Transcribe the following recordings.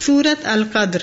سورت القدر.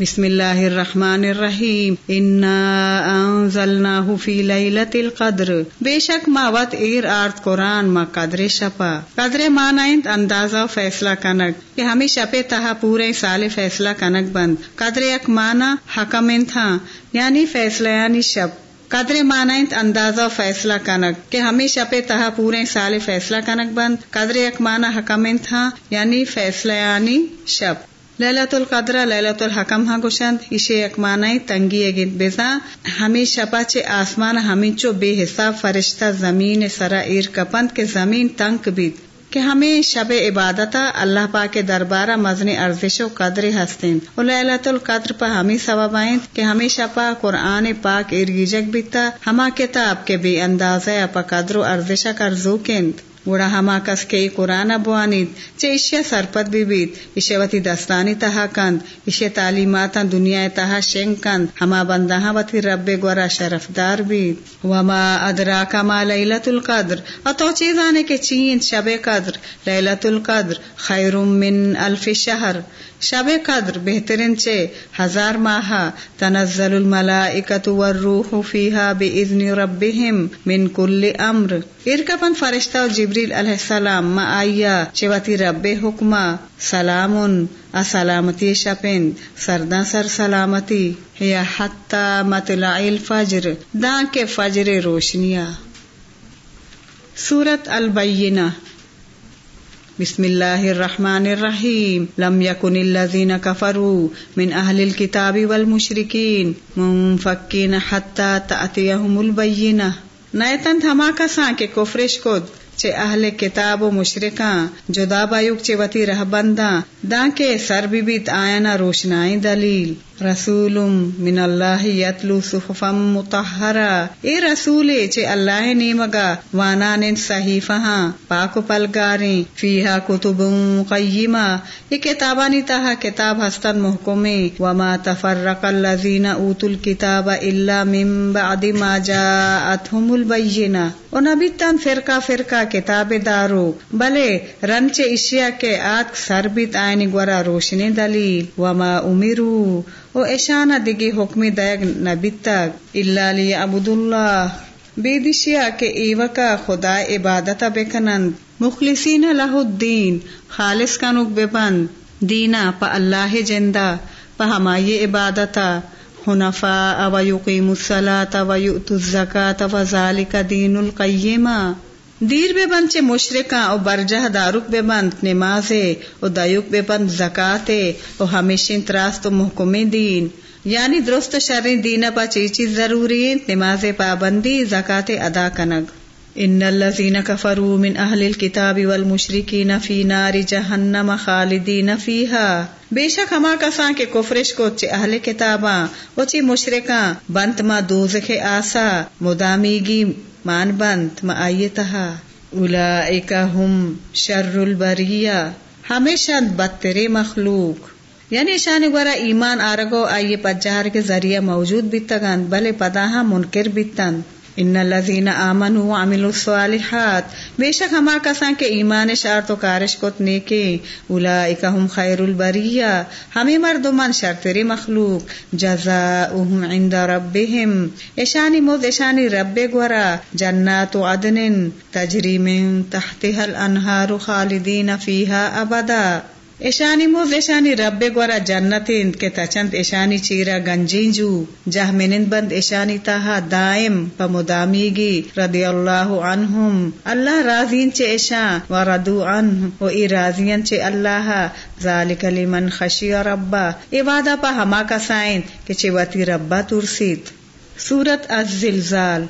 بسم اللہ الرحمن الرحیم. انزلناہ فی لیلت القدر. بے شک ما وط ایر آرت قرآن ما قدر شپا. قدر مانائند اندازہ فیصلہ کنک کہ ہمیں شپے تہا پورے سال فیصلہ کنک بند. قدر یک مانا حکم تھا. یعنی فیصلہ یعنی شپ. قدر مانائند اندازہ فیصلہ کنک کہ ہمیشہ پہ تہا پورے سال فیصلہ کنک بند، قدر یک مانا حکم تھا یعنی فیصلہ یعنی شب۔ للت القدر للت الحکم ہاں گوشند اسے یک مانائی تنگی گت بزا۔ ہمیں شپا چے آسمان ہمیں چو بے حساب فرشتہ زمین سرا ایر کپند کے زمین تنک بیت۔ کہ ہمیں شب عبادت اللہ پاک کے دربارہ مزن ارزش و قدر ہستیں للت القدر پہ ہمیں سبب آئیں کہ ہمیں شپا قرآن پاک ارگیجک بیتا ہما کتاب کے بے اندازہ پا قدر و ارزشہ کر زوکند گوڑا ہما کس کے قرآن بوانید چے اشیا سرپت بھی بیت اشیا وتی دستانی تہا کند اشیا تعلیمات دنیا تہا شنگ کند ہما بندہ وتی رب گورا شرف دار بیت وما ادراک ما لیلت القدر اتو چیز آنے کے چین شب قدر لیلت القدر خیر من الف شہر شب قدر بہترین چے ہزار ماہ تنزل الملائکت والروح فیہا بإذن ربهم من کل امر۔ ارکپن فرشتہ و جبریل علیہ السلام ما آیا چوتی رب حکمہ سلام اسلامتی شپن سرداں سر سلامتی یا حتی مطلع الفجر دان کے فجر روشنیا سورت البینہ۔ بسم اللہ الرحمن الرحیم۔ لم يكن الذين كفروا من اهل الكتاب والمشركين منفكين حتى تأتيهم البينة نیتن ہما کساں کے کفرش کود چے اہل کتاب و مشرکاں، جدا بایوک چے وتی رہ بنداں داں کے سر بھی بیت آئنا روشنائی دلیل۔ رسول من اللہ یتلو صحفا مطہرا اے رسول چے اللہ نیمگا وانان صحیفہاں، پاک پلگاریں، فیہا کتب قیمہ یہ کتابانی تاہا کتاب ہستن محکمے۔ وما تفرق الذین اوتوا الكتاب الا من بعد ما جاءتهم البینہ۔ و نبیتان فرقہ فرقہ کتاب دارو، بلے رنچ اشیا کے آت سر بیت آئینی گورا روشنی دلیل، وما امیرو، او اشانہ دگی حکمی دیگ نبیتک اللہ لی عبد اللہ بیدشیا کے ایوکا خدا عبادت بکنند۔ مخلصین لہ الدین، خالص کنک ببند۔ دینا پا اللہ جندہ، پا ہمائی عبادتا۔ حنفاء و یقیم الصلاة و یؤت الزکاة و ذالک دین القیمہ۔ دیر بے بند چے مشرکاں او برجہ داروک بے بند نمازے، او دیوک بے بند زکاتے، او ہمیشہ تراست و محکم دین۔ یعنی درست شرین دین پا چی چیز ضروری نماز پابندی زکات ادا کنگ۔ ان الذين كفروا من اهل الكتاب والمشركين في نار جهنم خالدين فيها. بے شک ہما کساں کے کفرش کو چے اہل کتاباں او چی مشرکاں، بنت ما دوزخ آسا، مدامیگی مان بند ما آئیے تہا اولئک ہم شر البریہ، ہمیشہ بدتر مخلوق. یعنی شان گورا ایمان آرگو آئیے پجار کے ذریعہ موجود بیتگان، بلے پداہا منکر بیتن. ان الذين امنوا وعملوا الصالحات۔ بے شک ہما کسان کے ایمان شرط و کارش کو نیکے اولئک هم خیر البریہ۔ ہمیں مردمان شرطری مخلوق۔ جزاؤهم عند ربهم اشانی موز اشانی رب گورا جنات عدن تجری من تحتها الانہار خالدین فیها ابدا۔ ایشانی موز ایشانی رب گورا جنتین کے تچند ایشانی چیرا گنجین جو جہ منند بند ایشانی تاہا دائم پا مدامیگی رضی اللہ عنہم اللہ رازین چے ایشان و ردو عنہ و ای رازین چے اللہ ذالک لمن خشی ربا ای وعدہ پا ہما کسائن کہ چے واتی ربا ترسید سورت الزلزال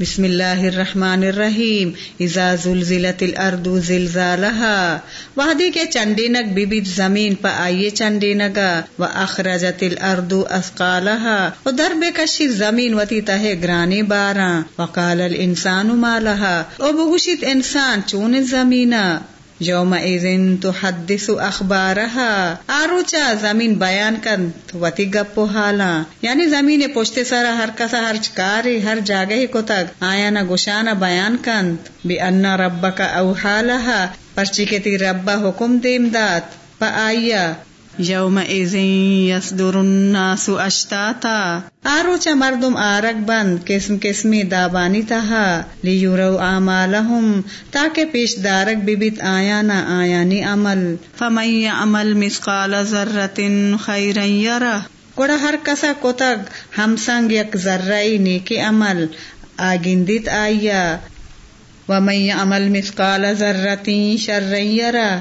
بسم اللہ الرحمن الرحیم. اذا زلزلت الارض زلزالها وحدی کے چنڈینک بی بی زمین پا آئیے چنڈینگا و اخرجت الارض اسقالها و در بکشی کشی زمین وتی تہ گرانی باراں وقال الانسان ما لها او بگوشت انسان چون زمینہ. یوم ایزن تو حدیث اخبارہا آروچا زمین بیان کن وتی گپو حالا۔ یعنی زمین پوچھتے سارا ہر کسا ہر چکاری، ہر جاگہی کو تک آیا نہ گشانہ بیان کن بی انا ربکا اوحالہا پرچی کے تی ربا حکم دیم دات پا آیا یوم یصدر الناس اشتاتا آروچا مردم آرک بند، قسم قسمی دابانی تہا، لیورو آمالہم، تاکہ پیش دارک ببیت آیا نہ آیانی عمل. فمن عمل مسقال ذرت خیرا یرہ. گوڑا ہر کسا کتگ، ہمسنگ یک ذرعی نیکی عمل. آگندت آیا. ومن عمل مسقال ذرتی شرا یرہ.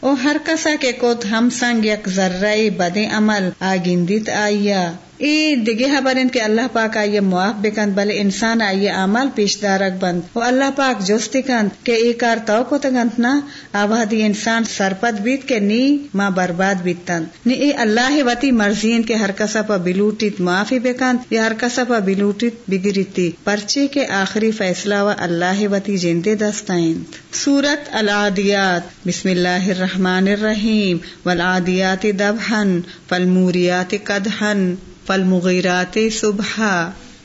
او ہر کسا کے کوت ہم سنگ یک ذرعی بدے عمل آگندیت آئیا ای دگے خبرن کے اللہ پاک آئیے معاف بکند، بلے انسان آئیے عمل پیش دارک بند. و اللہ پاک جوستی کند کہ ای کار تو کو تگند نا آبادی انسان سرپت بیت کے نی ما برباد بیتند. نی ای اللہ وتی مرضین کے ہر کسا پا بلوٹیت معافی بکند یا ہر کسا پا بلوٹیت بگریتی. پرچے کے آخری فیصلہ و اللہ وتی جندے دستائند. سورت العادیات. بسم اللہ الرحمن الرحیم. والعادیات دبحن. فالموریات قدحن. پل مغیرات صبح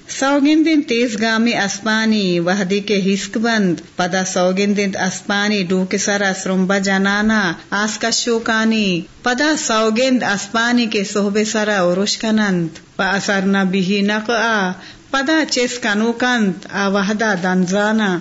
سوگن تیز گامی اسپانی، وحدی کے ہسک بند. پدا سوگن دن اسپانی ڈو کے سرا سرمبا جنانا. آس کا شوکانی. پدا سوگند اسپانی کے صحب سرا ارش کنند پا اثر نہ بھی نق آ پدا چیس کنو کند. آ وحدہ دنزانا.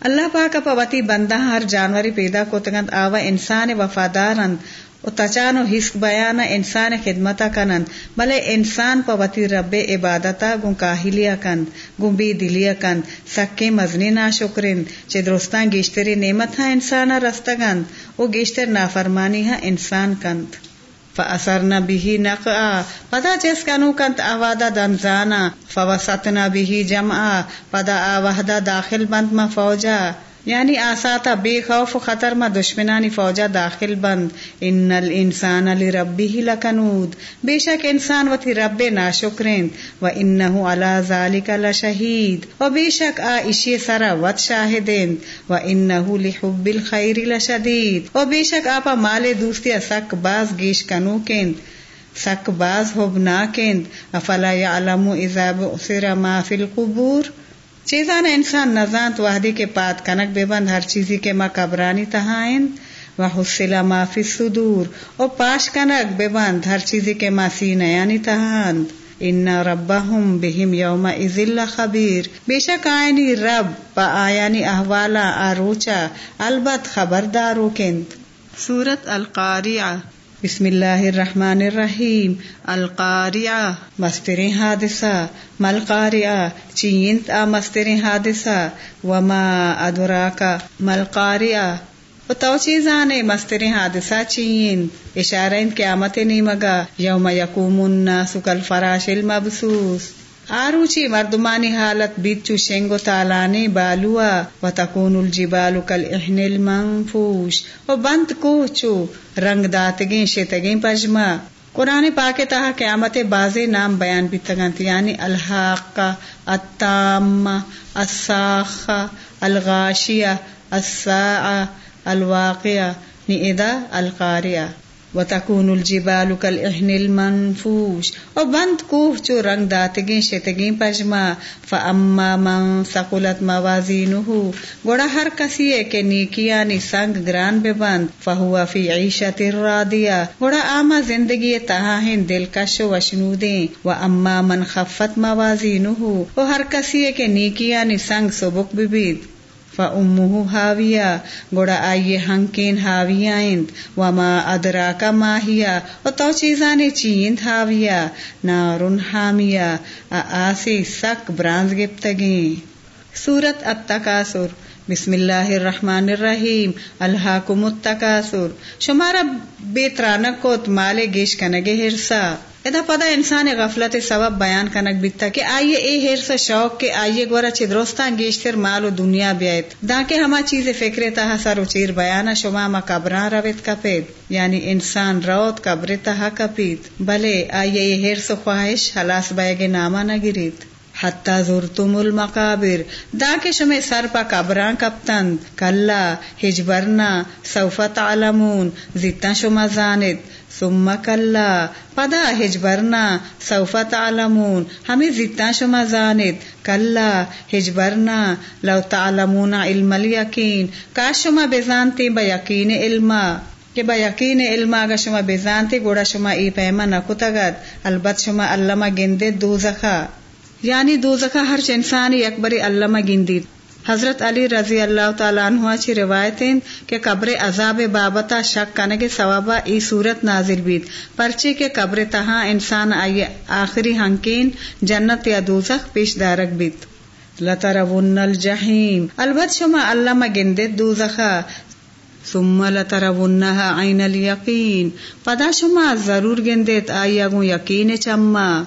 اللہ پاک پوتی بندہ ہر جانوری پیدا کو تگند آوا انسان وفادارند. و تچانو حسک بیانا انسان خدمتا کنند بلے انسان پا وطی رب عبادتا گن کاہلیا کند گن بی دلیا کند، سکے مزنی نا شکرند چے درستان گیشتری نعمت ہاں انسانا رستگند او گیشتر نافرمانی ہاں انسان کند۔ فأثرنا به نقعا، پدا جس کنو کنت آوادا دنزانا فوسطنا به جمعا، پدا آوہدا داخل بند ما فوجا یعنی آساتا، بے خوف و خطر ما دشمنانی فوجا داخل بند۔ ان الانسان لربه لکنود۔ بے شک انسان و تھی رب ناشکرند و انہو علا ذالک لشہید۔ و بے شک آ اشی سرا وط شاہدند و انہو لحب الخیر لشدید۔ و بے شک آپا مال دوستی سک باز گیش کنو کند سک باز ہوب افلا یعلم اذا بؤثر ما فی القبور۔ چیزان انسان نزانت وحدی کے پات کنک بے بند ہر چیزی کے ماں قبرانی تہائن. و حسلا ما فی صدور او پاش کنک بے بند ہر چیزی کے ماں سی نیانی تہاند. ان ربهم بهم یوم ازل خبیر بے شک آئینی رب پا آیانی احوالا آروچا، البت خبردارو کند. سورت القاریہ بسم اللہ الرحمن الرحیم. القاریہ مستر حادثہ. ملقاریہ چینت، آ، مستر حادثہ. وما ادورا کا ملقاریہ و تو چیزان مستر حادثہ، چین. اشارہ قیامت نیمگا. یوم یقوم الناس کالفراش المبسوس. آروچی مردمانی حالت بیچو شنگو تالانے بالوا و تکون الجبال کل احن المنفوش و بند کوچو رنگ داتگیں شتگیں پجما قرآن پاک تہا قیامت باز نام بیان بھی تگنت یعنی الحاق التام الساخ الغاشیہ الساعة الواقعہ، نی ادا القاریہ وتكون الجبال كالإحن المنفوش او بند کوہ چو رنگ داتگیں شتگیں پجما۔ فاما من ثقلت موازینه، گوڑا ہر کسی ہے کہ نیکیانی یعنی سنگ گران بے بند۔ فہوا فی عیشت الرادیہ گوڑا آما زندگی تہاہن دلکش و وشنودیں و اما من خفت موازینه او ہر کسی ہے کہ نیکیانی یعنی سنگ سبک ببید فأمه هاوية گوڑا آئیے ہنکین ہاویہ اند وما ادراکا ماہیا و تو چیزانے چیند ہاویہ نارن حامیہ آسی سک برانز گپتگیں۔ سورت التکاسر بسم اللہ الرحمن الرحیم الحاکم التکاسر شمارا بیترانک کوت مالے گیش کنگے ہرسا۔ ادا پدا انسان غفلت سبب بیان کنک بیتا کہ آئیے اے ہیر سے شوق کے آئیے گورا چھ درستان گیشتر مال و دنیا بیت۔ دا کہ ہما چیز فکر تہا سر اچیر چیر بیانا شما ما قبران رویت کپید۔ یعنی انسان روت قبر تہا کپید۔ بلے آئیے اے ہیر سے خواہش حلاس بیگے ناما گریت حتی زورتم المقابر. دا کے شمے سر پا قبران کپتند. کلا ہجبرنا سوف تعلمون. زیتا شما زاند ثم کلا پدا ہجبرنا سوف تعلمون. ہمیں زیتا شما زاند کلا ہجبرنا لو تعلمون علم الیقین. کاش شما بزانتے با یقین علما کہ با یقین علم آگا شما بزانتے گوڑا شما ای پیما نکتگد. البت شما علامہ گندے دوزخا. یعنی دوزخا ہر انسانی اکبری علامہ گندید حضرت علی رضی اللہ تعالیٰ عنہ چی روایتیں کہ قبر عذاب بابتا شک کنگ ثوابا ای صورت نازل بیت پرچی کے قبر تہا انسان آئی آخری ہنکین جنت یا دوزخ پیش دارک بیت لترون الجحیم۔ البت شما علامہ گندے دوزخا۔ ثم لترونها عین الیقین۔ پدا شما ضرور گندیت آئی اگو یقین چما۔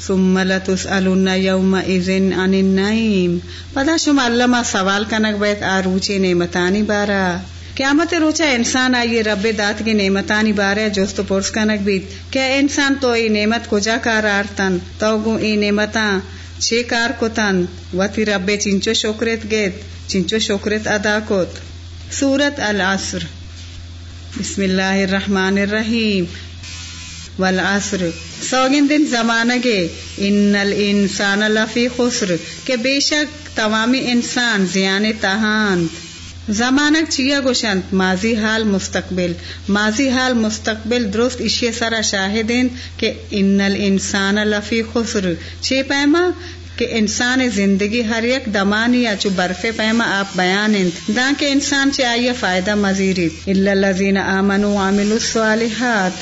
ثم لتسألن يومئذ عن النعيم. پدا شما علما سوال کنک بیت آروچے نعمتانی بارا. قیامت روچا انسان آئیے رب دات کی نعمتانی بارے جوست پرس کنک بیت. کیا انسان تو ای نعمت کجا کار آرتن؟ تو گو ای نعمتاں چھ کار کتن؟ وتی رب چنچو شکرت گیت، چنچو شکرت ادا کت. سورت العصر. بسم اللہ الرحمن الرحیم. والعصر. سوگن دن زمانہ گے ان الانسان لفی خسر، کہ بے شک تمامی انسان زیان تہان زمانک چیا گوشنت ماضی حال مستقبل. ماضی حال مستقبل درست اشی سرا شاہدین، کہ ان الانسان لفی خسر. چھ پیما، کہ انسان زندگی ہر یک دمانی یا چو برف پیما آپ بیان دا کہ انسان چاہیے فائدہ مزید اللہ لذین آمنوا عاملوا الصالحات.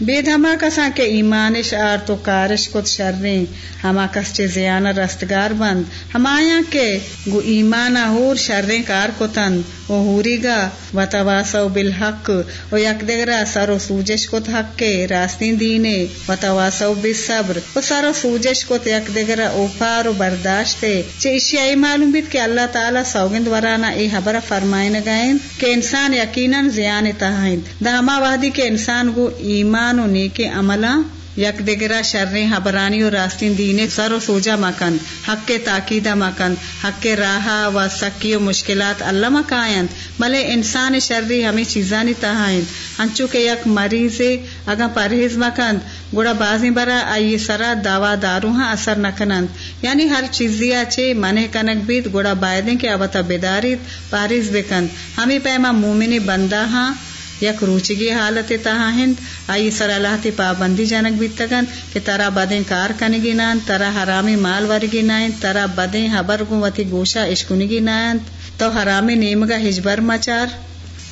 بے دھما کساں کے ایمانش آر تو کارش کت شریں ہما کس چے زیانہ رستگار بند۔ ہمایا کے گو ایمانا ہور شریں کار کتن۔ او ہوری گا۔ و تواسو بالحق۔ او یک دگرا سر و سوجش کت حق کے راستین دینے و تواسو بالصبر۔ او سر و سوجش کت یک دگرا اوپار و برداشتے چے اشیائی معلوم بیت کہ اللہ تعالی سوگند ورانا ای حبر فرمائن گائیں کہ انسان یقیناً زیان تہائیں۔ دا ہما وحدی کے انسان گو ایمان و نیک عملہ، یک دگرا شریں حبرانی و راستین دینے سر و سوجا مکن، حق کے تاکیدہ مکن، حق کے راہا و سکی و مشکلات اللہ مکائن۔ بلے انسان شرری ہمیں چیزانی تہائیں ہنچو کے یک مریض اگا پرہیز مکن گوڑا بازی برا آئی سرا دعوا دارو ہاں اثر نکنند یعنی ہر چیزیا چے منہ کنک بیت گوڑا بائدیں کے ابتا بیداریت پارز بکند ہمیں پیما مومنی بندہ ہاں یک روچگی حالت تہا ہند آئی سر اللہ تی پابندی جنک بیتگن کہ ترا بدیں کار کنگی نان ترا حرامی مال ورگی نائن ترا بدیں حبر گو وتی گوشا اشکنگی نائن تو حرامی نیمگا ہجبر مچار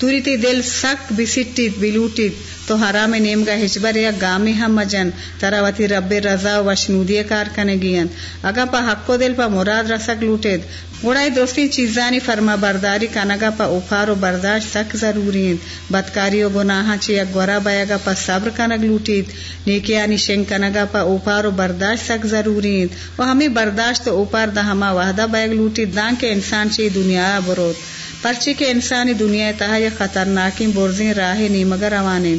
توری تی دل سک بسٹیت بلوٹیت تو حرام نیم گا ہجبر یا گامی ہم مجن ترا وتی رب رضا و شنودی کار کنے گین۔ اگا پا حق کو دل پا مراد رسک لوٹید۔ گوڑائی دوستی چیزانی فرما برداری کنگا پا اوپار و برداشت سک ضروری بدکاری و گناہاں چی یک گورا بیگا پا صبر کنگ لوٹید۔ نیکیانی شنگ کنگا پا اوپار و برداشت سک ضروری و ہمیں برداشت و اوپار دا ہما وحدہ بیگ لوٹید۔ دان کے انسان چی دنیا بروت پرچی کے انسانی دنیا تہا یا خطرناکی برزیں راہ نیمگر روانے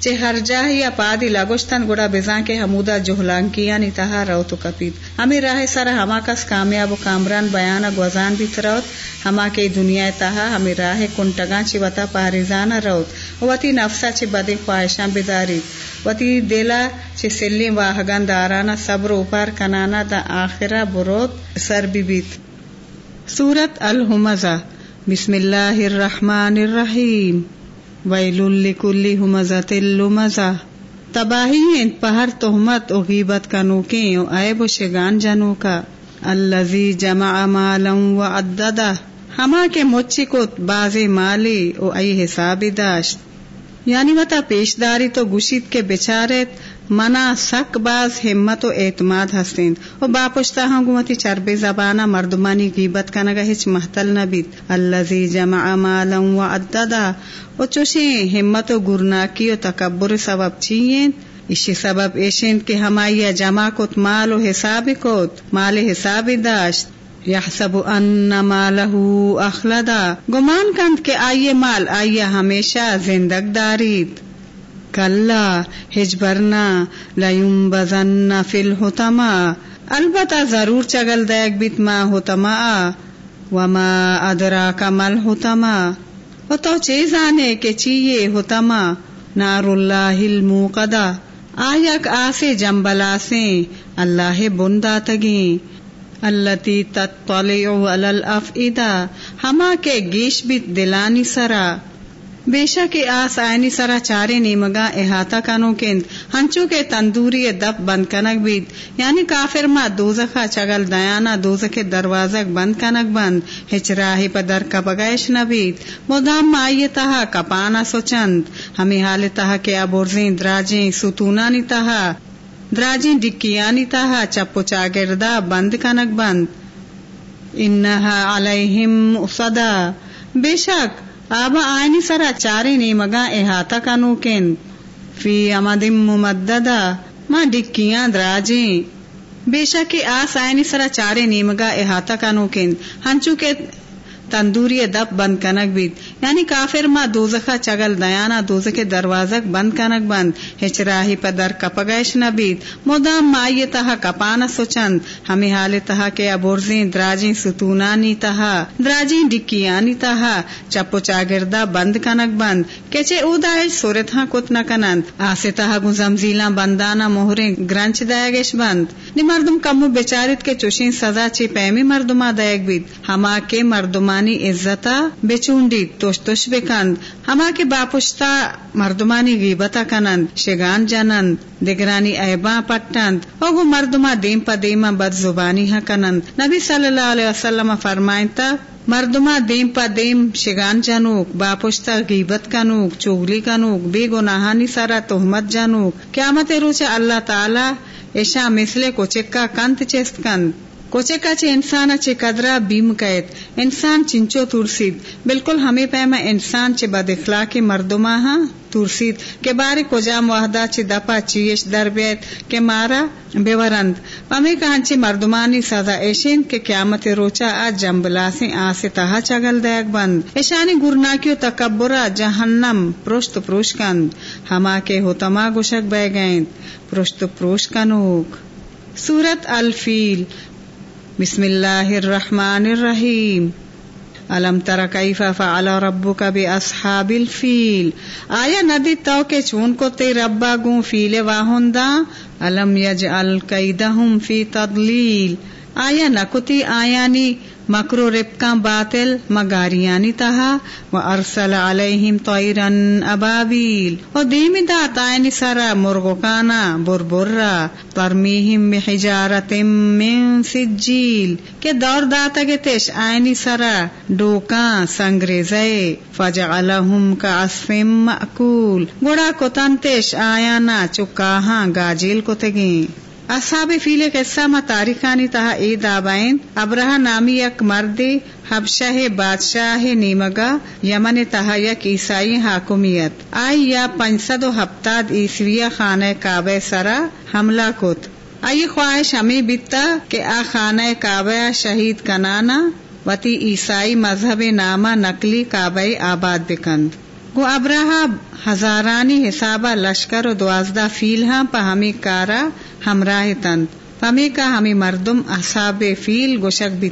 چے ہر جاہ یا پادی لگوشتن گڑا بزان کے حمودہ جہلانکیاں نی یعنی تہا رو تو کپید ہمیں راہ سر ہما کس کامیاب و کامران بیان گوزان بھی تروت۔ ہما کے دنیا تہا ہمیں راہ کنٹگاں چی وطا پاریزانا روت۔ وطی نفسا چی بدی خواہشاں بداری وطی دلا چی سلی واہگان دارانا صبر اوپر کنانا دا آخرہ بروت سر بی بیت۔ سورت الحمزہ۔ بسم اللہ الرحمن الرحیم۔ ویل لکل ہمزت اللمزہ۔ تباہی پہر تہمت و غیبت کا نوکیں او عیب و شگان جنو کا۔ اللذی جمع مالا و عددہ۔ ہما کے مچی کو باز مالی او ای حساب داشت۔ یعنی وطا پیشداری تو گشید کے بچارت۔ منا سک باز ہمت و اعتماد ہستین. و باپشتا ہاں گمتی چربے زبانہ مردمانی غیبت کنگا ہچ محتل نبیت اللذی جمع مالا و عددا و چوشیں ہمت و گرناکی و تکبر سبب چیئیں اسی سبب ایشین کہ ہمائی جمع کت مال و حساب کت. مال حساب داشت. یحسب ان مالہ اخلدا. گمان کند کہ آئیے مال آئیے ہمیشہ زندگ دارید. کلا ہجبرنا لیم بزن فل ہوتما البتہ ضرور چگل دیک بیت ما ہوتما وما ادرا کمل ہوتما و تو چیز آنے کے چیئے ہوتما نار اللہ الموقدہ۔ آیک آسے جمبلا سے اللہ بندا تگیں التی تطلع علی الافئدہ، ہما کے گیش بیت دلانی سرا۔ بے شک آس آئنی سرا چارے نیمگا احاطہ کنو کند، ہنچو کے تندوری دپ بند کنک بید۔ یعنی کافر ما دوزخا چگل دیانا دوزخ دروازک بند کنک بند۔ ہچ راہی پا در کپگائش نبید مدام ما آئی تہا کپانا سوچند ہمیں حال تہا کے ابورزیں دراجیں ستونانی تہا۔ دراجیں ڈکیانی تہا۔ چپو چاگردہ بند کنک بند۔ انہا علیہم صدا۔ بے شک آبا آئینی سرا چارے نیمگا احاطہ کنو کن۔ فی امدم ممددا ما ڈکیاں دراجیں بے شک آس آئینی سرا چارے نیمگا احاطہ کنو کن۔ ہنچو کے تندوری دپ بند کنک بید یعنی کافر ما دوزخا چگل، دیانا دوزخ دروازک بند کنک بند۔ ہچ راہی پا در کپگیش نبید۔ مدام مائی تہا کپانا سوچند۔ ہمیں حال تہا کے ابورزیں دراجیں ستونانی تہا۔ دراجیں ڈکیانی تہا۔ چپو چاگردہ بند کنک بند۔ کچے او دائش سورت ہاں کت نکنند آسے تہا گو زمزیلاں بندانا مہریں گرانچ دائگش بند۔ نی مردم کمو بیچارت کے چوشیں سزا چی پیمی مردما دائگ بید۔ ہما کے مردما مردمانی عزتا بچونڈی توش توش بکند. ہما کے باپشتا مردمانی غیبتا کنند. شگان جنند. دگرانی ایباں پٹند. اوگو مردما دیم پا دیما بد زبانی ہا کنند. نبی صلی اللہ علیہ وسلم فرمائنتا، مردما دیم پا دیم شگان جانوک باپشتا غیبت کنوک چوگلی کنوک، بے گناہانی سارا تہمت جانوک قیامت روچا اللہ تعالی ایشا مثلے کو چکا کنت چست کند. کوچے کاچے انسان چے قدرا بیم قید، انسان چنچو ترسید۔ بالکل ہمیں پیما انسان چے بد اخلاقی مردما ہاں ترسید۔ کے بارے کو جام وحدہ چے دپا چیش در بیت کے مارا بیورند۔ پمی کہانچے مردمانی سزا ایشین کے قیامت روچا آج جمبلا سے آسے تہا چگل دیگ بند۔ ایشانی گرناکیو تکبرا جہنم پرشت پروش کند۔ ہما کے ہوتما گشک بے گئند۔ پرشت پروش کنوک۔ سورت الفیل۔ بسم اللہ الرحمن الرحیم. علم تر کیف فعل ربک باصحاب الفیل. آیا ندی تو کے چون کو تی ربا گوں فیل واہندا الم یجعل کیدہم فی تضلیل. آیا نکتی آیانی مکرو ربکاں باطل مگاریانی تہا و ارسل علیہم طیرن ابابیل و دیمی دا تائنی سرا مرغکانا بربرا ترمیہم بحجارت من سجیل کے دور داتا گے تیش آئینی سرا ڈوکاں سنگریزے فجعلہم کا عصفم مأکول گوڑا کتن تیش آیانا چکاہاں گاجیل کتگیں اصحاب فیل قصہ ما تاریخانی تہا اے دابائن. ابرہ نامی یک مردی حبشہ بادشاہ نیمگا، یمن تہا یک عیسائی حاکمیت. آئی یا پنسد و ہفتاد عیسویہ خانہ کعبہ سرا حملہ کت. آئی خواہش ہمیں بیتا کہ آ خانہ کعبہ شہید کنانا وتی عیسائی مذہب نامہ نقلی کعبہ آباد بکند. گو ابراہ ہزارانی حسابہ لشکر و دوازدہ فیل ہاں پا ہمیں کارا ہمراہ تند۔ پمی کا ہمیں مردم اصاب فیل گوشک بھی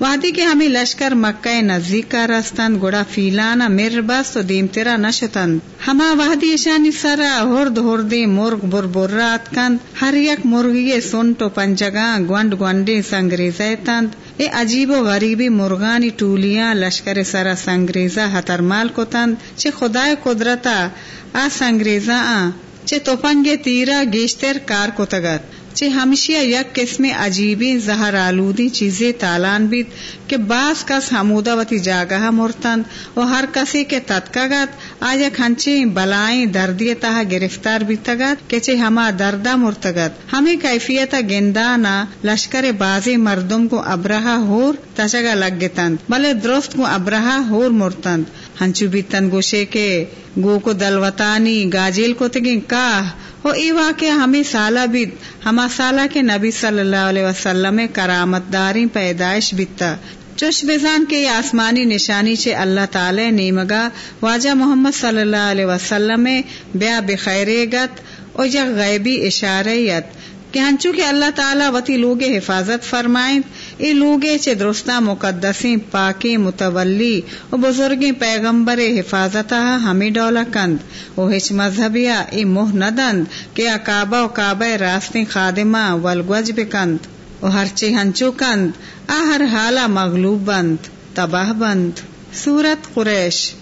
وادی کے ہمیں لشکر مکہ نزدیک کا رستند گوڑا فیلانا مر بس تو دیم تیرا نشتند ہما وادی شانی سرا ہرد ہردی مرغ بر برات کند ہر یک مرغی سن تو پنجگاں گونڈ گونڈی سنگریزے تند۔ اے عجیب و غریبی مرغانی ٹولیاں لشکر سرا سنگریزا ہترمال کو تند۔ چھ خدا قدرتا آ سنگریزا آ چھ توپنگے تیرا گیشتر کار کو تگت۔ چھ ہمشیا یک قسم عجیبی، زہر آلودی، چیزیں تالان بیت کہ بعض کس ہمودا وتی جاگہ مرتند و ہر کسی کے تتکگت، آج کھنچی بلائیں دردی تہا گرفتار بیتگت کہ چھ ہما دردہ مرتگت۔ ہمیں کیفیت گندانا لشکر بازی مردم کو ابرہا ہور تشگا لگتند، بلے درست کو ابرہا ہور مرتند۔ ہنچو بیتن گوشے کے گو کو دلوتانی گاجیل کو تگیں کاہ وہ ای واقع ہمیں سالہ بھی ہما سالہ کے نبی صلی اللہ علیہ وسلم کرامت داری پیدائش بیتا۔ چوش بزان کے آسمانی نشانی چے اللہ تعالی نیمگا۔ واجہ محمد صلی اللہ علیہ وسلم بیا بخیر گت او غیبی اشاریت کہ ہنچو کہ اللہ تعالی وتی لوگ حفاظت فرمائیں۔ ای لوگے چے درستا مقدسیں پاکی متولی و بزرگی پیغمبر حفاظتا ہمیں ڈولا کند۔ او ہچ مذہبیا ای موہ ندند کہ اکابا و کعبہ راستیں خادمہ والگوج بکند او ہر چے ہنچو کند، آ ہر حالا مغلوب بند، تباہ بند۔ سورت قریش۔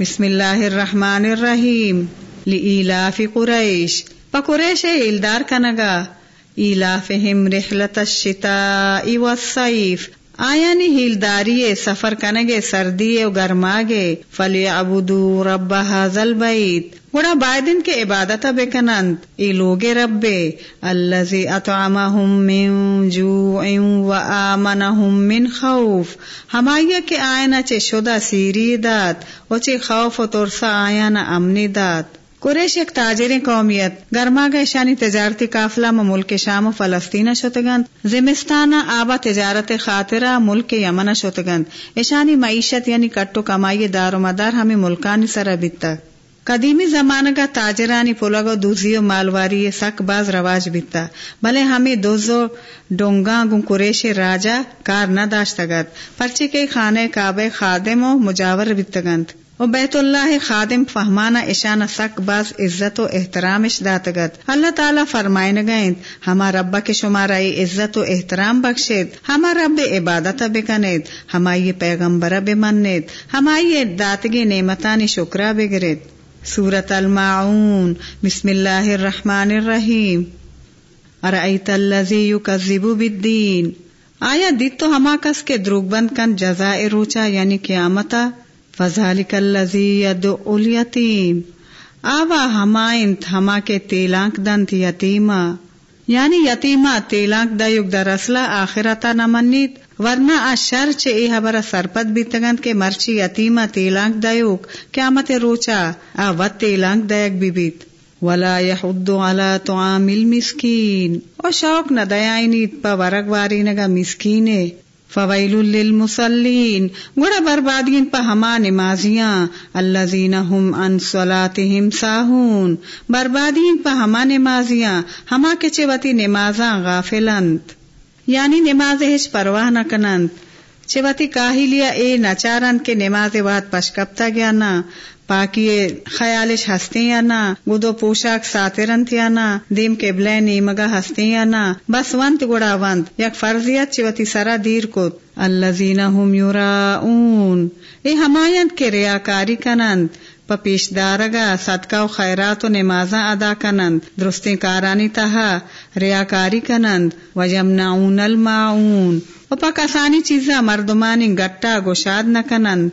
بسم اللہ الرحمن الرحیم۔ لإلاف قریش۔ پا قریش ایلدار کنگا۔ ایلافہم رحلت الشتاء والصیف آیانی ہیلداری سفر کنگے سردی و گرماگے. فلی ابدو رب حاضل بیت گڑا بائدن کے عبادت بے کنند. ای لوگے ربے. الذي اطعمهم من جوع و آمنهم من خوف. ہمائیہ کے آئنا چے شدہ سیری دات و چے خوف و ترسا آیانا امنی دات قریش ایک تاجر قومیت، گرما گئے شانی تجارتی قافلہ میں ملک شام و فلسطین شتگند، زمستانہ آبا تجارت خاطرہ ملک یمن شتگند۔ ایشانی معیشت یعنی کٹو کمائی دار و مدار ہمیں ملکانی سر بیتا۔ قدیمی زمانہ کا تاجرانی پولگو دوزی و مالواری سک باز رواج بیتا۔ بھلے ہمیں دوزو ڈونگا گن قریش راجا کار نہ داشتگت پرچے کے خانے کعبے خادم و مجاور بیتگند۔ و بیت اللہ خادم فہمانا اشانہ سک باز عزت و احترام داتگت۔ اللہ تعالیٰ فرمائن گئیں ہما رب کے شمارائی عزت و احترام بخشید، ہما رب عبادت بکنید ہمائی پیغمبر بمنید ہمائی داتگی نعمتانی شکرہ بگرید سورت المعون بسم اللہ الرحمن الرحیم۔ ارائیت اللذی یکذبو بالدین۔ آیا دیت تو ہما کس کے دروگ بند کن جزائے روچا یعنی قیامتا فضالک الذی يدعو الیتیم آوا ہمائنت ہما کے تیلانک دنت یتیما یعنی یتیما تیلانک دا دیوک در اصلا آخرتا نمنیت ورنہ آ شر چے ای حبر سرپت بیتگند کے مرچی یتیما تیلانک دا دیوک قیامت روچا آ وط تیلانک دیک بی بیت۔ ولا يحض على طعام المسكين او شوق نہ دیائنیت پا ورگ واری نگا مسکینے۔ فویل للمصلین گڑا بربادین پا ہما نمازیاں۔ الذین ہم عن صلاتہم ساہون۔ بربادین پا ہما نمازیاں۔ ہما کے چوتی نمازاں غافلند۔ یعنی نماز ہچ پرواہ نہ کنند۔ چوتی کاہلیا اے نچارند کے نماز واد پشکپتا گیا نا پاکی خیالش ہستے یا نا گدو پوشاک ساترنت یا نا دیم کے بلے نیمگا ہستے یا نا بس ونت گڑا ونت یک فرضیت چوتی سرا دیر کو الذین هم یراؤون۔ اے ہمایند کے ریاکاری کنند۔ پا پیش دارگا، صدقہ و خیرات و نمازاں ادا کنند۔ درستی کارانی تہا ریاکاری کنند۔ وجمنعون الماعون۔ و پا کسانی چیزا مردمانی گٹا گوشاد نہ کنند۔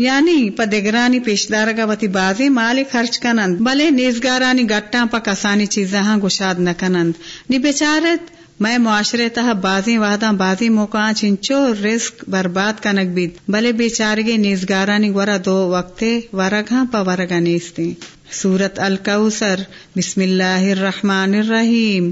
یعنی پدگرانی پیشدار کا وتی بازی مال خرچ کنند، بلے نیزگارانی گٹاں پا کسانی چیزاں ہاں گشاد نہ کنند نی بیچارت، میں معاشرے تہ بازی وحداں بازی موقع چنچو رزق برباد کنک بیت بلے بیچارگی نیزگارانی گورا دو وقتے ورگاں پا ورگا نیستی سورت الکوثر بسم اللہ الرحمن الرحیم۔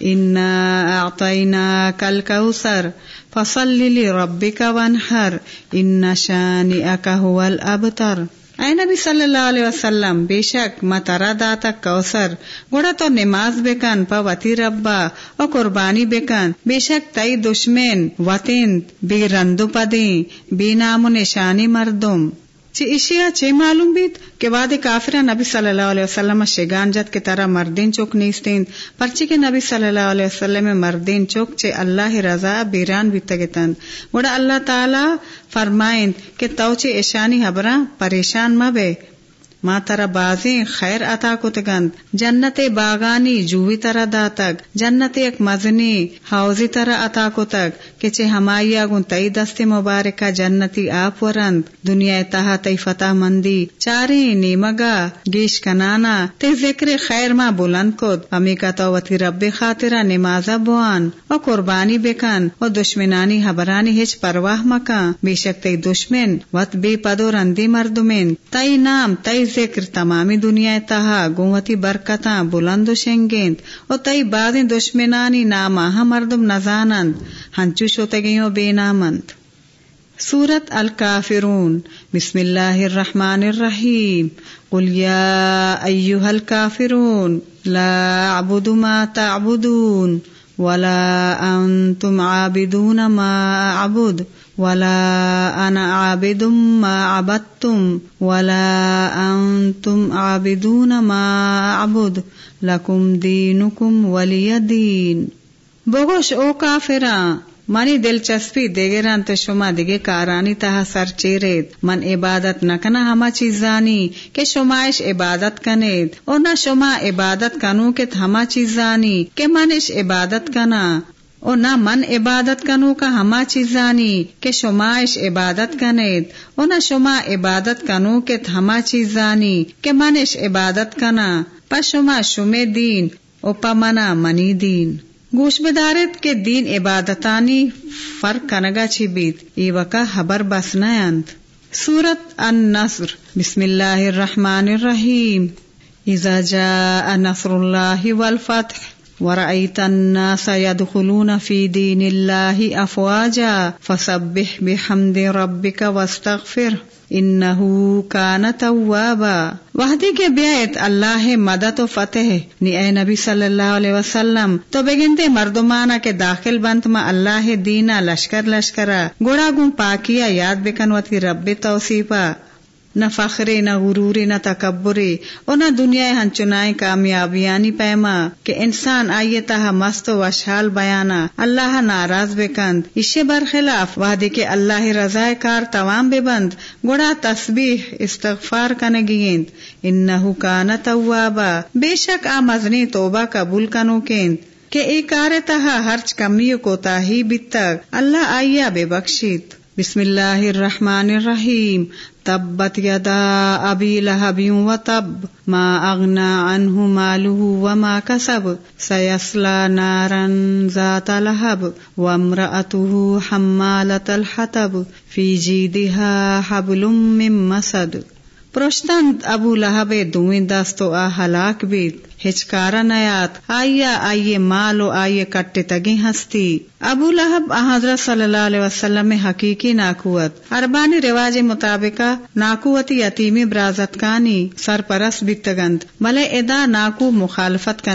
انا اعطیناک الکوثر۔ فصل لربک وانحر ان شانئک هو الابتر اے نبی صلی اللہ علیہ وسلم بے شک مترا داتا کوثر گوڑا تو نماز بکن پا وتی ربا، او قربانی بکن. بے شک تئی دشمن، وطن بی رندو پدیں بی نام و نشانی مردم. چی اشیا چے معلوم بیت کہ واد کافرہ نبی صلی اللہ علیہ وسلم شگان جت کے طرح مردین چوک نیستین، پرچی کے نبی صلی اللہ علیہ وسلم مردین چوک چے اللہ رضا بیران بھی تگتن۔ وڑا اللہ تعالی فرمائن کہ تو چے اشانی حبرہ پریشان مبے۔ ماں ترا بازیں خیر عطا کتگند جنت باغانی جوی ترا داتگ جنت ایک مزنی حوزی ترا عطا کتگ کہ ہمائی آگن تئی دست مبارکہ جنتی آپ ورند دنیا تہا تئی فتح مندی چاری نیمگا گیش کنانا تے ذکر خیر ماں بلند کد امی کا تو رب خاطرہ نمازہ بوان و قربانی بکن و دشمنانی حبرانی ہچ پرواہ مکان بے شک تی دشمن وط بے پدو رندی مردمین تئی نام تئی ذکر تمامی دنیا تہا گوتی برکتاں بلند شنگیند، او تئی بعد دشمنانی ناما مردم نزانند، ہنچو شوتگیوں بے نامند سورت الکافرون، بسم اللہ الرحمن الرحیم، قل یا ایوہ الکافرون، لا اعبد ما تعبدون، ولا انتم عابدون ما اعبد. ولا انا عابد ما عبدتم ولا انتم عابدون ما اعبد لكم دينكم ولي دين۔ بگوش او کافراں، منی دلچسپی دیگران تو شما دیگے کارانی تہا سر چیرید۔ من عبادت نکنا ہما چیزانی کہ شمائش عبادت کنید۔ اور نہ شما عبادت کنو کے ہما چیزانی کہ منش عبادت کنا۔ اور نہ من عبادت کنو کا ہما چیزانی، کہ شمائش عبادت کنید. اور نہ شما عبادت کنو کے ہما چیزانی، کہ منش عبادت کنا. پا شما شمے دین، او پا منا منی دین. گوش بدارت کے دین عبادتانی فرق کنگا چی بیت ای وکا حبر بس نیند سورت النصر. بسم اللہ الرحمن الرحیم. اذا جاء نصر اللہ والفتح. ورأيت الناس يدخلون في دين الله أفواجا فسبح بحمد ربك واستغفره انہو کان توابا۔ وحدی کے بیعت اللہ مدد و فتح۔ نی اے نبی صلی اللہ علیہ وسلم، تو بگنتے مردمانا کے داخل بنت ما اللہ دینا لشکر لشکرا گوڑا گم پاکیا یاد بکن وتی رب توصیفا نہ فخرے، نہ غروری نہ تکبری اور نہ دنیا ہنچنائے کامیابیانی پیما کہ انسان آئیے تہا مست و اشحال بیانا اللہ ناراض بے کند۔ اسے برخلاف وحدی کے اللہ رضا کار توام بے بند۔ گڑا تسبیح استغفار کنگیند انہو کانا توابا۔ بے شک آ مزنی توبہ قبول کنو کیند۔ کہ ای کار تہا ہرچ کمی کو تاہی بیتک اللہ آئیا بے بخشیت بسم اللہ الرحمن الرحیم۔ تبت یدا ابی لہب و تب ما اغنا عنہ مالہ و ما کسب سیسلا نارن ذات لہب وامرأته حمالت الحطب فی جیدها حبل من مسد۔ پرشتند ابو لہب دویں دستو آ ہلاک بیت۔ ہچکارا نیات۔ آئیا آئیے مال و آئیے کٹے تگی ہستی۔ ابو لہب حضرت صلی اللہ علیہ وسلم میں حقیقی ناکوت اربانی رواج مطابق ناکوتی یتیمی برازت کانی سرپرست بتگند ملے ادا ناکو مخالفت کا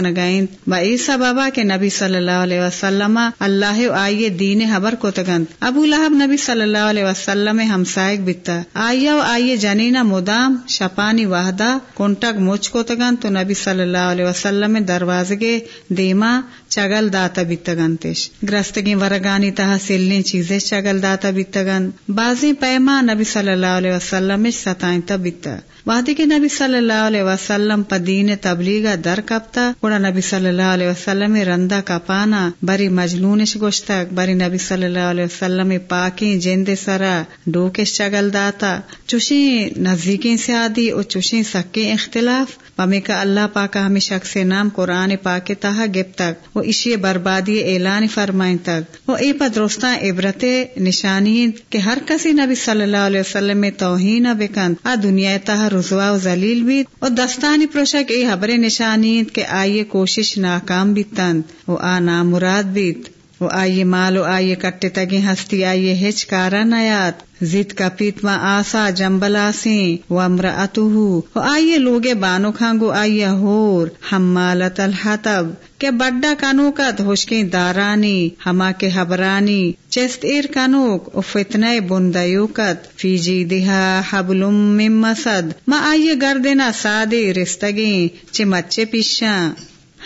با عیسا بابا کے نبی صلی اللہ علیہ وسلم اللہ آئیے دین حبر کو تگند ابو لہب نبی صلی اللہ علیہ وسلم ہمسائق بتا آئیا و آئیے جنینا مدام شپانی وحدہ کنٹک مچ کو تگند تو نبی صلی اللہ علیہ وسلم دروازگے دیما چگل داتا بیتگنتش گرستگی ورگانی تہا سلنی چیزیں چگل داتا بیتگن بازی پیما نبی صلی اللہ علیہ وسلم ستائیں بیتا۔ وادی کے نبی صلی اللہ علیہ وسلم پدین تبلیغ در کپتا گوڑا نبی صلی اللہ علیہ وسلم رندا کا پانا بری مجنونش گوشتک بری نبی صلی اللہ علیہ وسلم پاکی جند سرا ڈوکش چگل داتا۔ چوشی نزدیکی سے آدی اور چوشی سکے اختلاف۔ پمی کا اللہ پاکا ہمیں شخص نام قرآن پاک تہا گپ تک وہ اشی بربادی اعلان فرمائیں تک وہ اے پا عبرت نشانی کہ ہر کسی نبی صلی اللہ علیہ وسلم میں توہین بکند آ دنیا تہا رضوا و ذلیل بھی اور دستانی پروشک ای حبر نشانی کہ آئیے کوشش ناکام بھی و وہ آ نامراد بیت وہ آئیے مال و آئیے کٹے تگی ہستی آئیے ہچ کارا نیات زد کا پیتما آسا جمبلا سی و امر اتو آئیے لوگے بانو کھانگو آئیے ہور حمالت الحطب کے بڈا کانوکت ہوشکی دارانی ہما کے حبرانی چست ایر کانوک او فتنہ بندیوکت فی جی دہا حبلم من مسد ما آئیے گردنا سادے رستگی چے مچے پیشاں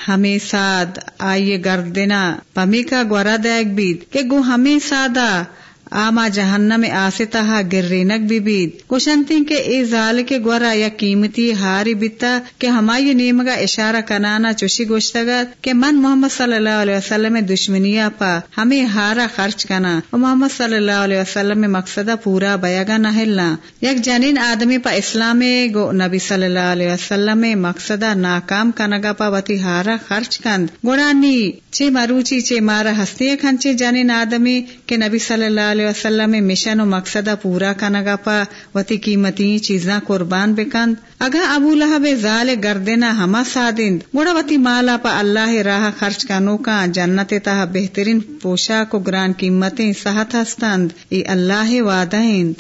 ہمیں ساد آئیے گردنا پمی کا گورا دیکھ بیت کہ گو ہمیں سادہ آما جہنم آسے تہا گرینک بھی بید کشنتی کے اے زال کے گورا یا قیمتی ہاری بیتا کہ ہمائی نیم کا اشارہ کنانا چوشی گوشتگا کہ من محمد صلی اللہ علیہ وسلم دشمنیا پا ہمیں ہارا خرچ کنا اور محمد صلی اللہ علیہ وسلم میں مقصدہ پورا بیاگا نہ ہلنا۔ یک جنین آدمی پا اسلام گو نبی صلی اللہ علیہ وسلم میں مقصدہ ناکام کنگا پا وتی ہارا خرچ کند۔ گوڑانی چے مروچی چے مارا ہستی کھنچے جنین آدمی کہ نبی صلی اللہ علیہ وسلم مشن و مقصدہ پورا کنگا پا وتی قیمتی چیزاں قربان بکند اگا ابو لہب زال گردنا ہما سادند۔ گوڑا وتی مالا پا اللہ راہ خرچ کنو کا جنت تہ بہترین پوشاک و گران قیمتیں صحت ہستند ای اللہ وعدائند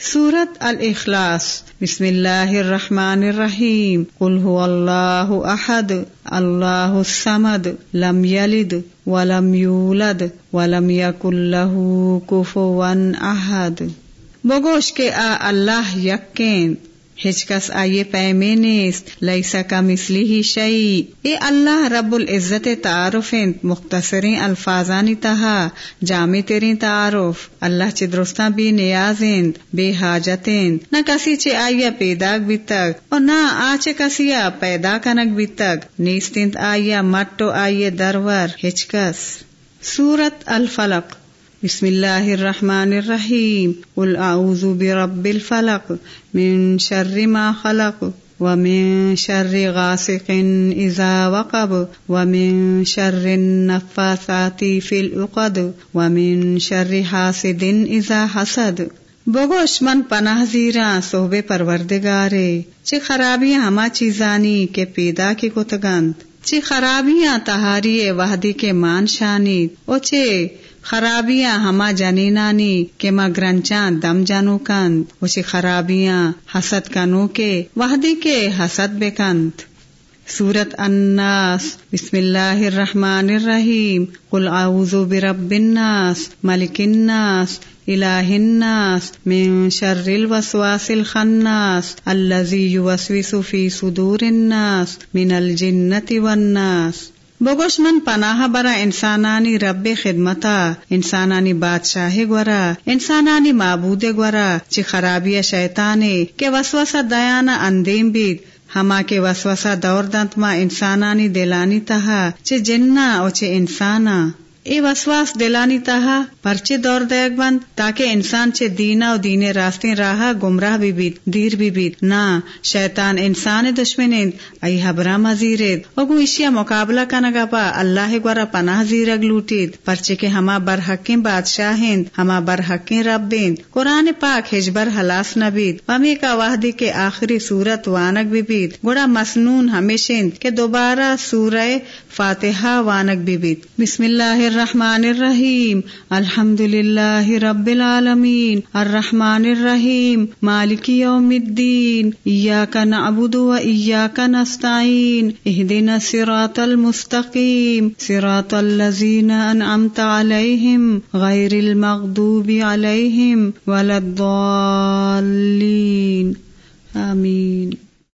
سورت الاخلاص۔ بسم اللہ الرحمن الرحیم. قل هو اللہ احد، اللہ السمد لم یلد ولم یولد ولم یکن له کفوا احد. بگوش کے آ اللہ یقین ہچکس آئیے پیمے نیست لئیسا کا مسلی ہی شعی اے اللہ، رب العزت تعارف مختصرین الفاظانی تہا، جامع تیرین تعارف۔ اللہ چ درستاں بھی نیازند بے حاجتیں۔ نہ کسی چے آئیا پیدا بھی تک، اور نہ آچ کسیا پیدا کنک بھی تک۔ نیستند آئیا مٹو آئیے درور، ہچکس۔ سورت الفلق۔ بسم اللہ الرحمن الرحیم. قل اعوذ برب الفلق من شر ما خلق ومن شر غاسق اذا وقب ومن شر النفاثات في العقد ومن شر حاسد اذا حسد. بگوش من پناہ زیرا صحبے پروردگارے. چی خرابیاں ہما چیزانی کے پیدا کی کتگند چی خرابیاں تہاری وحدی کے مان شانی او چے خرابیاں ہما جنینانی کے ما گرنچاں دم جانو کند اسی خرابیاں حسد کنو کے وحدی کے حسد بے کند۔ سورت الناس، بسم اللہ الرحمن الرحیم۔ قل اعوذ برب الناس، ملک الناس، الہ الناس، من شر الوسواس الخناس الذي يوسوس في صدور الناس، من الجنة والناس۔ بگوش من پناہ برا انسانانی رب خدمتا، انسانانی بادشاہ گورا، انسانانی معبود گورا، چی خرابی شیطانے کے وسوسہ دیانا اندیم بید۔ ہما کے وسوسہ دور دنتما انسانانی دلانی تہا، چی جننا او چی انسانا۔ اے وسواس دلانی تہا، پرچے دور دیگ بند، تاکہ انسان چے دینا و دین راستیں راہا، گمراہ بھی بیت، دیر بھی بیت۔ نا، شیطان انسان دشمن ای حبرا مزیرید اگو اشیا مقابلہ کنگا پا اللہ گورا پناہ زیرگ لوٹید۔ پرچے کے ہما برحقیں بادشاہ ہما برحقیں رب قرآن پاک ہجبر حلاس نبید ومی کا وحدی کے آخری صورت وانک بھی بیت۔ گوڑا مسنون ہمیشند کے دوبارہ سورہ فاتحہ وانک بھی بیت۔ بسم اللہ الرحمن الرحیم الحمد للہ رب العالمین، الرحمن الرحیم، مالک یوم الدین ایاک نعبد و ایاک نستعین، اہدنا صراط المستقیم، صراط الذین انعمت علیہم، غیر المغضوب علیہم ولا الضالین، آمین۔